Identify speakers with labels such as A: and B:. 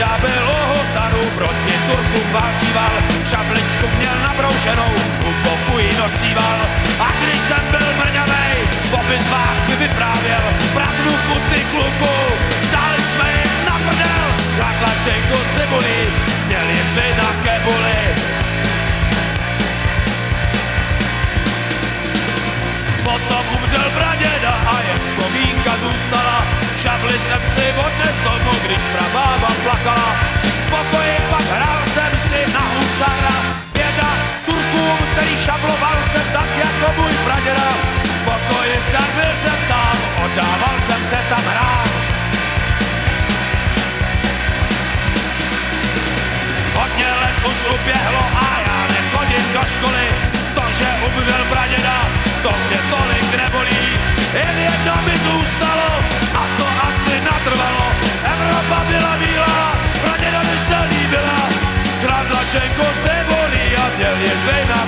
A: praděda byl u husarů, proti Turkům válčíval, šabličku měl nabroušenou, u boku ji nosíval. A když jsem byl mrňavej, po bitvách mi vyprávěl, pravdu kuty kluku, dali jsme jim na prdel, Zakladčenko cibuli, měl jezvy na kebuli. Potom umřel praděda a jen vzpomínka už uběhlo a já nechodím do školy. To, že umřel praděda, to mě tolik nebolí. Jen jedno mi zůstalo a to asi natrvalo. Evropa byla bílá, praděda mi se líbila. Chradlačenko se bolí a měl je zvej na